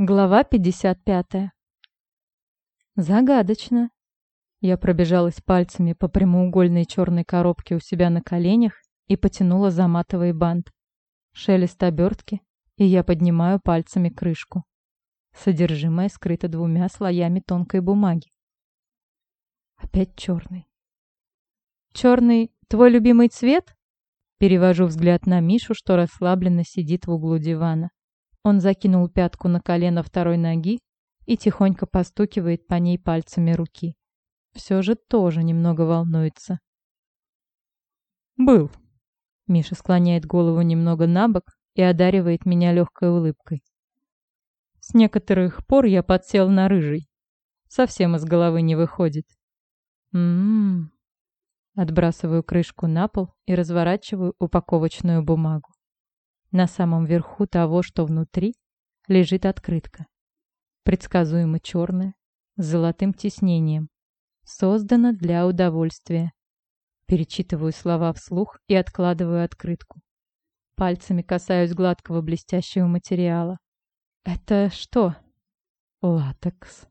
Глава 55. Загадочно. Я пробежалась пальцами по прямоугольной черной коробке у себя на коленях и потянула за матовый бант. Шелест обертки, и я поднимаю пальцами крышку. Содержимое скрыто двумя слоями тонкой бумаги. Опять черный. Черный — твой любимый цвет? Перевожу взгляд на Мишу, что расслабленно сидит в углу дивана. Он закинул пятку на колено второй ноги и тихонько постукивает по ней пальцами руки. Все же тоже немного волнуется. «Был». Миша склоняет голову немного на бок и одаривает меня легкой улыбкой. С некоторых пор я подсел на рыжий. Совсем из головы не выходит. Ммм. Отбрасываю крышку на пол и разворачиваю упаковочную бумагу. На самом верху того, что внутри, лежит открытка. Предсказуемо черная, с золотым тиснением. Создана для удовольствия. Перечитываю слова вслух и откладываю открытку. Пальцами касаюсь гладкого блестящего материала. Это что? Латекс.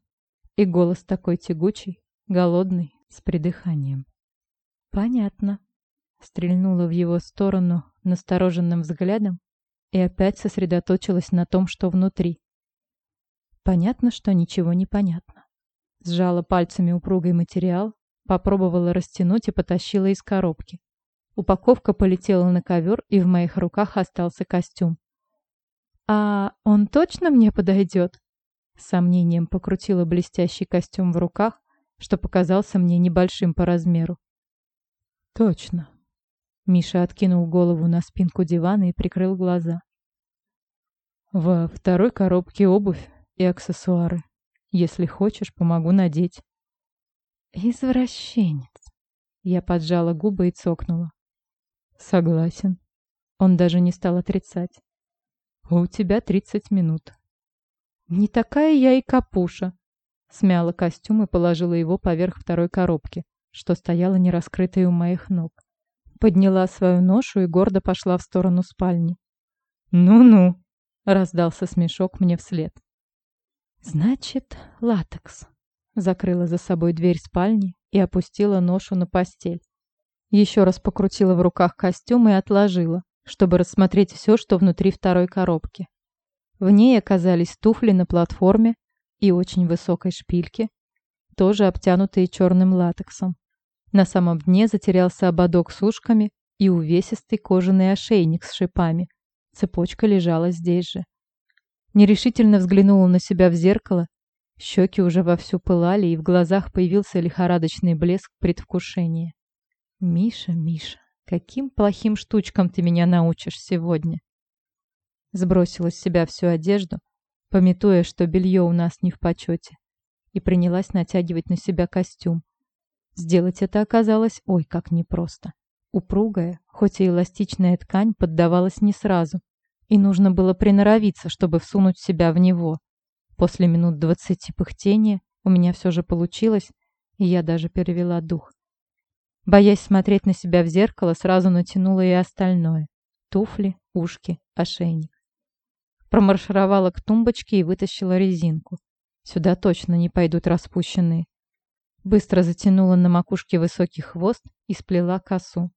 И голос такой тягучий, голодный, с придыханием. Понятно. Стрельнула в его сторону настороженным взглядом и опять сосредоточилась на том, что внутри. Понятно, что ничего не понятно. Сжала пальцами упругий материал, попробовала растянуть и потащила из коробки. Упаковка полетела на ковер, и в моих руках остался костюм. «А он точно мне подойдет?» Сомнением покрутила блестящий костюм в руках, что показался мне небольшим по размеру. «Точно», Миша откинул голову на спинку дивана и прикрыл глаза. Во второй коробке обувь и аксессуары. Если хочешь, помогу надеть. Извращенец. Я поджала губы и цокнула. Согласен. Он даже не стал отрицать. У тебя тридцать минут. Не такая я и капуша. Смяла костюм и положила его поверх второй коробки, что стояла нераскрытой у моих ног. Подняла свою ношу и гордо пошла в сторону спальни. «Ну-ну!» — раздался смешок мне вслед. «Значит, латекс». Закрыла за собой дверь спальни и опустила ношу на постель. Еще раз покрутила в руках костюм и отложила, чтобы рассмотреть все, что внутри второй коробки. В ней оказались туфли на платформе и очень высокой шпильки, тоже обтянутые черным латексом. На самом дне затерялся ободок с ушками и увесистый кожаный ошейник с шипами. Цепочка лежала здесь же. Нерешительно взглянула на себя в зеркало. Щеки уже вовсю пылали, и в глазах появился лихорадочный блеск предвкушения. «Миша, Миша, каким плохим штучкам ты меня научишь сегодня?» Сбросила с себя всю одежду, пометуя, что белье у нас не в почете, и принялась натягивать на себя костюм, Сделать это оказалось ой как непросто. Упругая, хоть и эластичная ткань поддавалась не сразу, и нужно было приноровиться, чтобы всунуть себя в него. После минут двадцати пыхтения у меня все же получилось, и я даже перевела дух. Боясь смотреть на себя в зеркало, сразу натянула и остальное. Туфли, ушки, ошейник. Промаршировала к тумбочке и вытащила резинку. Сюда точно не пойдут распущенные. Быстро затянула на макушке высокий хвост и сплела косу.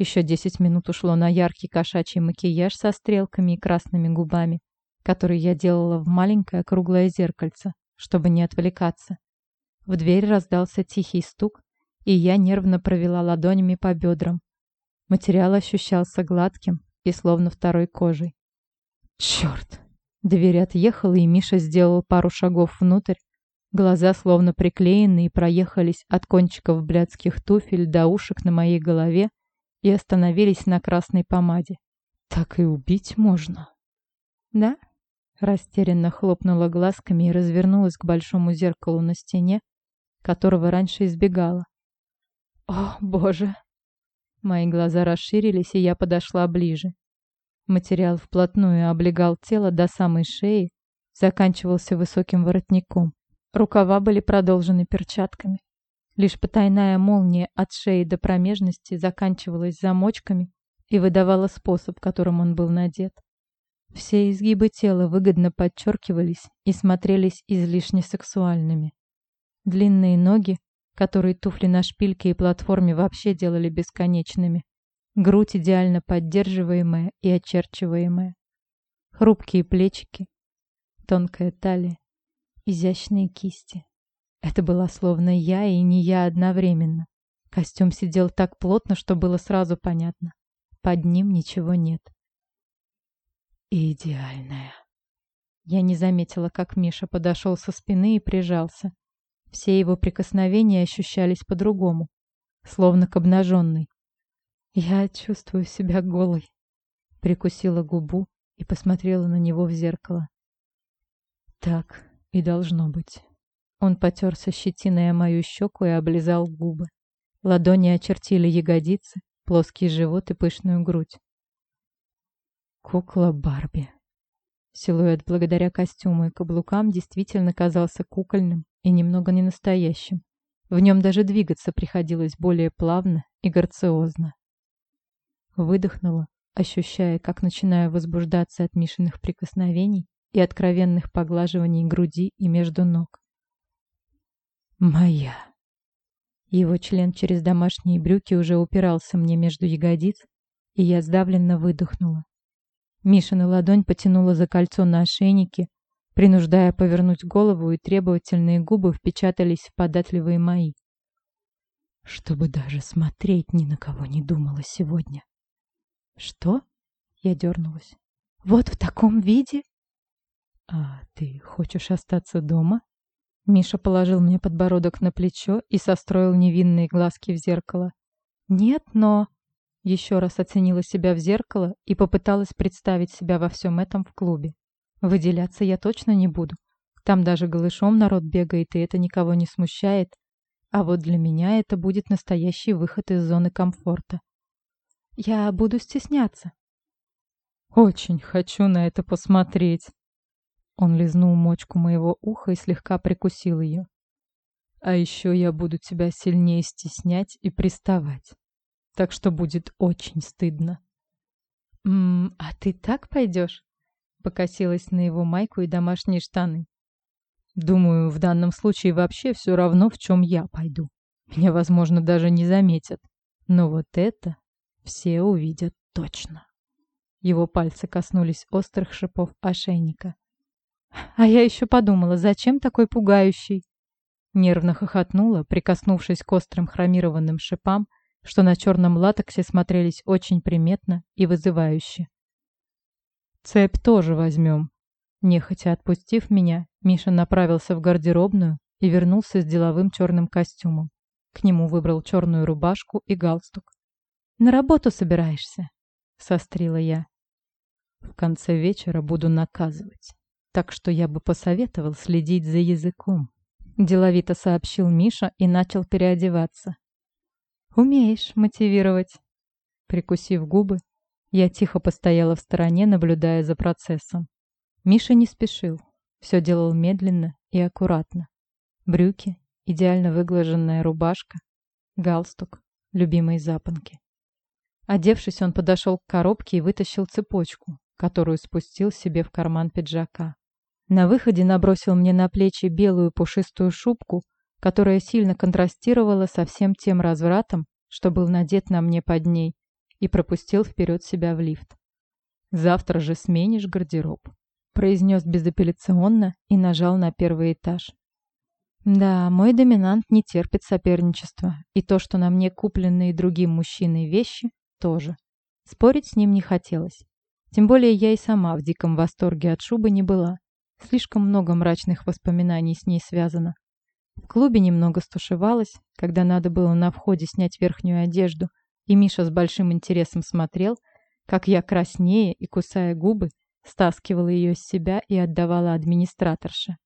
Еще десять минут ушло на яркий кошачий макияж со стрелками и красными губами, который я делала в маленькое круглое зеркальце, чтобы не отвлекаться. В дверь раздался тихий стук, и я нервно провела ладонями по бедрам. Материал ощущался гладким и словно второй кожей. Черт! Дверь отъехала, и Миша сделал пару шагов внутрь, Глаза словно приклеенные проехались от кончиков блядских туфель до ушек на моей голове и остановились на красной помаде. Так и убить можно. Да? Растерянно хлопнула глазками и развернулась к большому зеркалу на стене, которого раньше избегала. О, боже! Мои глаза расширились, и я подошла ближе. Материал вплотную облегал тело до самой шеи, заканчивался высоким воротником. Рукава были продолжены перчатками. Лишь потайная молния от шеи до промежности заканчивалась замочками и выдавала способ, которым он был надет. Все изгибы тела выгодно подчеркивались и смотрелись излишне сексуальными. Длинные ноги, которые туфли на шпильке и платформе вообще делали бесконечными. Грудь идеально поддерживаемая и очерчиваемая. Хрупкие плечики, тонкая талия, изящные кисти. Это была словно я и не я одновременно. Костюм сидел так плотно, что было сразу понятно. Под ним ничего нет. Идеальная. Я не заметила, как Миша подошел со спины и прижался. Все его прикосновения ощущались по-другому, словно к обнаженной. Я чувствую себя голой. Прикусила губу и посмотрела на него в зеркало. Так и должно быть. Он потерся щетиной о мою щеку и облизал губы. Ладони очертили ягодицы, плоский живот и пышную грудь. Кукла Барби. Силуэт благодаря костюму и каблукам действительно казался кукольным и немного ненастоящим. В нем даже двигаться приходилось более плавно и грациозно. Выдохнула, ощущая, как начинаю возбуждаться от Мишиных прикосновений и откровенных поглаживаний груди и между ног. «Моя!» Его член через домашние брюки уже упирался мне между ягодиц, и я сдавленно выдохнула. Мишина ладонь потянула за кольцо на ошейнике, принуждая повернуть голову, и требовательные губы впечатались в податливые мои. Чтобы даже смотреть ни на кого не думала сегодня. «Что?» — я дернулась. «Вот в таком виде?» «А ты хочешь остаться дома?» Миша положил мне подбородок на плечо и состроил невинные глазки в зеркало. «Нет, но...» Еще раз оценила себя в зеркало и попыталась представить себя во всем этом в клубе. Выделяться я точно не буду. Там даже голышом народ бегает, и это никого не смущает. А вот для меня это будет настоящий выход из зоны комфорта. Я буду стесняться. Очень хочу на это посмотреть. Он лизнул мочку моего уха и слегка прикусил ее. А еще я буду тебя сильнее стеснять и приставать. Так что будет очень стыдно. «М а ты так пойдешь?» Покосилась на его майку и домашние штаны. Думаю, в данном случае вообще все равно, в чем я пойду. Меня, возможно, даже не заметят. Но вот это все увидят точно. Его пальцы коснулись острых шипов ошейника. А я еще подумала, зачем такой пугающий? Нервно хохотнула, прикоснувшись к острым хромированным шипам, что на черном латексе смотрелись очень приметно и вызывающе. «Цепь тоже возьмем». Нехотя отпустив меня, Миша направился в гардеробную и вернулся с деловым черным костюмом. К нему выбрал черную рубашку и галстук. «На работу собираешься?» — сострила я. «В конце вечера буду наказывать, так что я бы посоветовал следить за языком», — деловито сообщил Миша и начал переодеваться. «Умеешь мотивировать». Прикусив губы, я тихо постояла в стороне, наблюдая за процессом. Миша не спешил, все делал медленно и аккуратно. Брюки, идеально выглаженная рубашка, галстук, любимые запонки. Одевшись, он подошел к коробке и вытащил цепочку, которую спустил себе в карман пиджака. На выходе набросил мне на плечи белую пушистую шубку, которая сильно контрастировала со всем тем развратом, что был надет на мне под ней, и пропустил вперед себя в лифт. «Завтра же сменишь гардероб», — произнес безапелляционно и нажал на первый этаж. Да, мой доминант не терпит соперничества, и то, что на мне купленные другим мужчиной вещи, тоже. Спорить с ним не хотелось. Тем более я и сама в диком восторге от шубы не была. Слишком много мрачных воспоминаний с ней связано. В клубе немного стушевалась, когда надо было на входе снять верхнюю одежду, и Миша с большим интересом смотрел, как я краснее и кусая губы, стаскивала ее с себя и отдавала администраторше.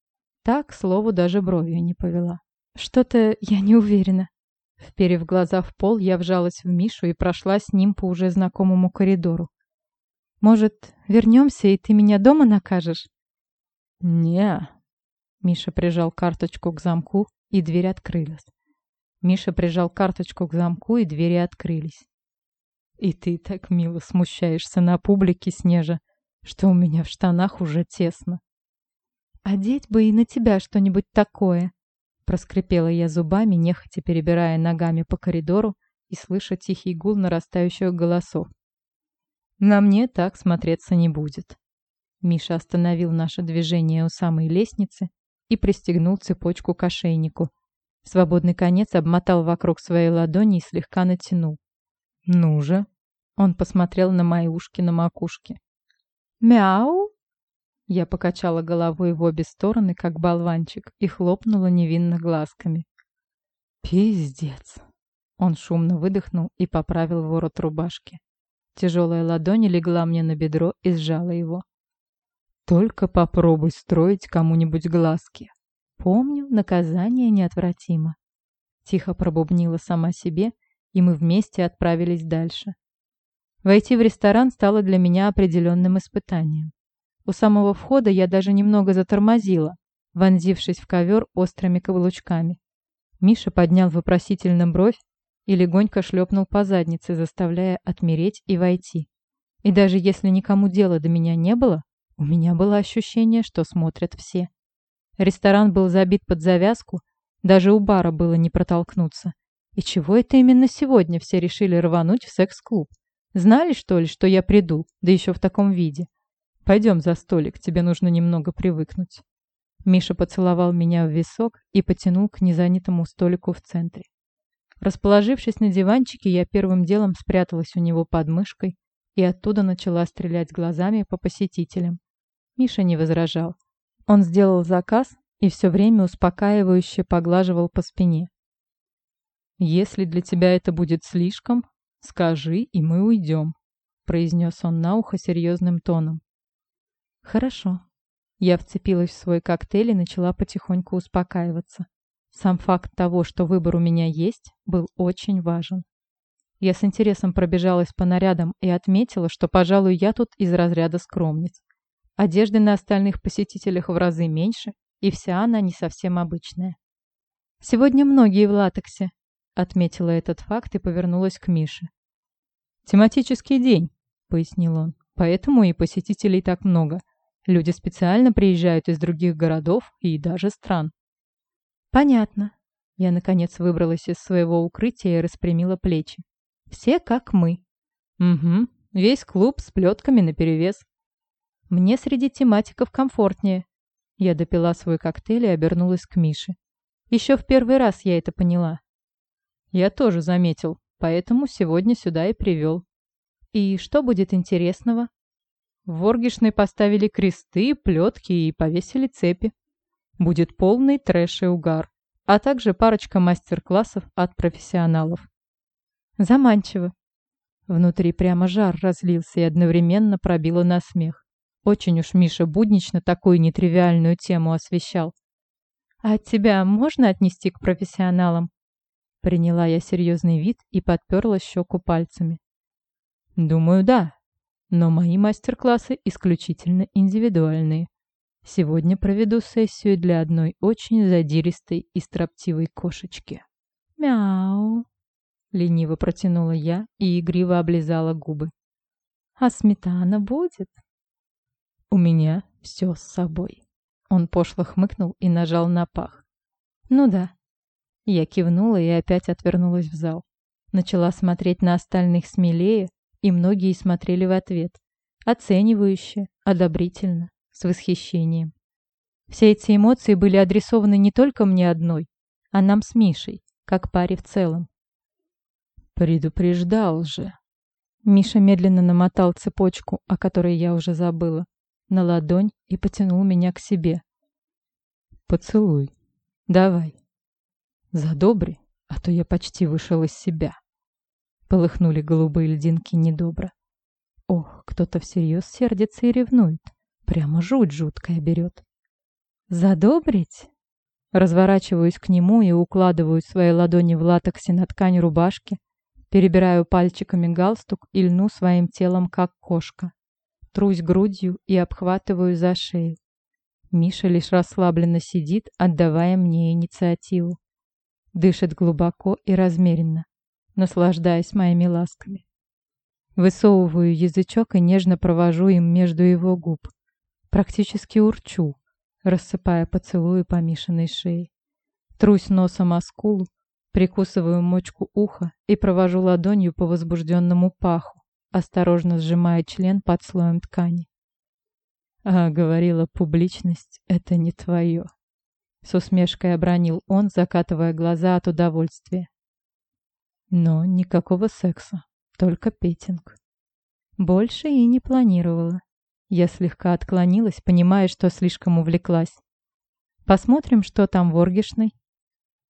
Так, слову, даже бровью не повела. Что-то я не уверена. Вперев глаза в пол, я вжалась в Мишу и прошла с ним по уже знакомому коридору. «Может, вернемся, и ты меня дома накажешь?» «Не». Миша прижал карточку к замку, и дверь открылась. Миша прижал карточку к замку, и двери открылись. «И ты так мило смущаешься на публике, Снежа. что у меня в штанах уже тесно. «Одеть бы и на тебя что-нибудь такое!» Проскрипела я зубами, нехотя перебирая ногами по коридору и слыша тихий гул нарастающих голосов. «На мне так смотреться не будет». Миша остановил наше движение у самой лестницы и пристегнул цепочку к ошейнику. Свободный конец обмотал вокруг своей ладони и слегка натянул. «Ну же!» Он посмотрел на мои ушки на макушке. «Мяу!» Я покачала головой в обе стороны, как болванчик, и хлопнула невинно глазками. «Пиздец!» Он шумно выдохнул и поправил ворот рубашки. Тяжелая ладонь легла мне на бедро и сжала его. «Только попробуй строить кому-нибудь глазки. Помню, наказание неотвратимо». Тихо пробубнила сама себе, и мы вместе отправились дальше. Войти в ресторан стало для меня определенным испытанием. У самого входа я даже немного затормозила, вонзившись в ковер острыми каблучками. Миша поднял вопросительно бровь и легонько шлепнул по заднице, заставляя отмереть и войти. И даже если никому дела до меня не было, у меня было ощущение, что смотрят все. Ресторан был забит под завязку, даже у бара было не протолкнуться. И чего это именно сегодня все решили рвануть в секс-клуб? Знали, что ли, что я приду, да еще в таком виде? Пойдем за столик, тебе нужно немного привыкнуть. Миша поцеловал меня в висок и потянул к незанятому столику в центре. Расположившись на диванчике, я первым делом спряталась у него под мышкой и оттуда начала стрелять глазами по посетителям. Миша не возражал. Он сделал заказ и все время успокаивающе поглаживал по спине. «Если для тебя это будет слишком, скажи, и мы уйдем», произнес он на ухо серьезным тоном. Хорошо. Я вцепилась в свой коктейль и начала потихоньку успокаиваться. Сам факт того, что выбор у меня есть, был очень важен. Я с интересом пробежалась по нарядам и отметила, что, пожалуй, я тут из разряда скромниц. Одежды на остальных посетителях в разы меньше, и вся она не совсем обычная. «Сегодня многие в латексе», — отметила этот факт и повернулась к Мише. «Тематический день», — пояснил он, — «поэтому и посетителей так много. Люди специально приезжают из других городов и даже стран. Понятно. Я, наконец, выбралась из своего укрытия и распрямила плечи. Все как мы. Угу. Весь клуб с плетками наперевес. Мне среди тематиков комфортнее. Я допила свой коктейль и обернулась к Мише. Еще в первый раз я это поняла. Я тоже заметил, поэтому сегодня сюда и привел. И что будет интересного? В Воргишной поставили кресты, плетки и повесили цепи. Будет полный трэш и угар, а также парочка мастер-классов от профессионалов. Заманчиво. Внутри прямо жар разлился и одновременно пробило на смех. Очень уж Миша буднично такую нетривиальную тему освещал. «А тебя можно отнести к профессионалам?» Приняла я серьезный вид и подперла щеку пальцами. «Думаю, да», но мои мастер-классы исключительно индивидуальные. Сегодня проведу сессию для одной очень задиристой и строптивой кошечки. Мяу. Лениво протянула я и игриво облизала губы. А сметана будет? У меня все с собой. Он пошло хмыкнул и нажал на пах. Ну да. Я кивнула и опять отвернулась в зал. Начала смотреть на остальных смелее, и многие смотрели в ответ. Оценивающе, одобрительно, с восхищением. Все эти эмоции были адресованы не только мне одной, а нам с Мишей, как паре в целом. «Предупреждал же!» Миша медленно намотал цепочку, о которой я уже забыла, на ладонь и потянул меня к себе. «Поцелуй. Давай. Задобри, а то я почти вышел из себя». Полыхнули голубые льдинки недобро. Ох, кто-то всерьез сердится и ревнует. Прямо жуть жуткая берет. Задобрить? Разворачиваюсь к нему и укладываю свои ладони в латексе на ткань рубашки, перебираю пальчиками галстук и льну своим телом, как кошка. Трусь грудью и обхватываю за шею. Миша лишь расслабленно сидит, отдавая мне инициативу. Дышит глубоко и размеренно наслаждаясь моими ласками. Высовываю язычок и нежно провожу им между его губ. Практически урчу, рассыпая поцелуи по Мишиной шее. Трусь носом о скулу, прикусываю мочку уха и провожу ладонью по возбужденному паху, осторожно сжимая член под слоем ткани. А говорила, публичность — это не твое. С усмешкой обронил он, закатывая глаза от удовольствия. Но никакого секса, только петинг. Больше и не планировала. Я слегка отклонилась, понимая, что слишком увлеклась. Посмотрим, что там в Оргишной.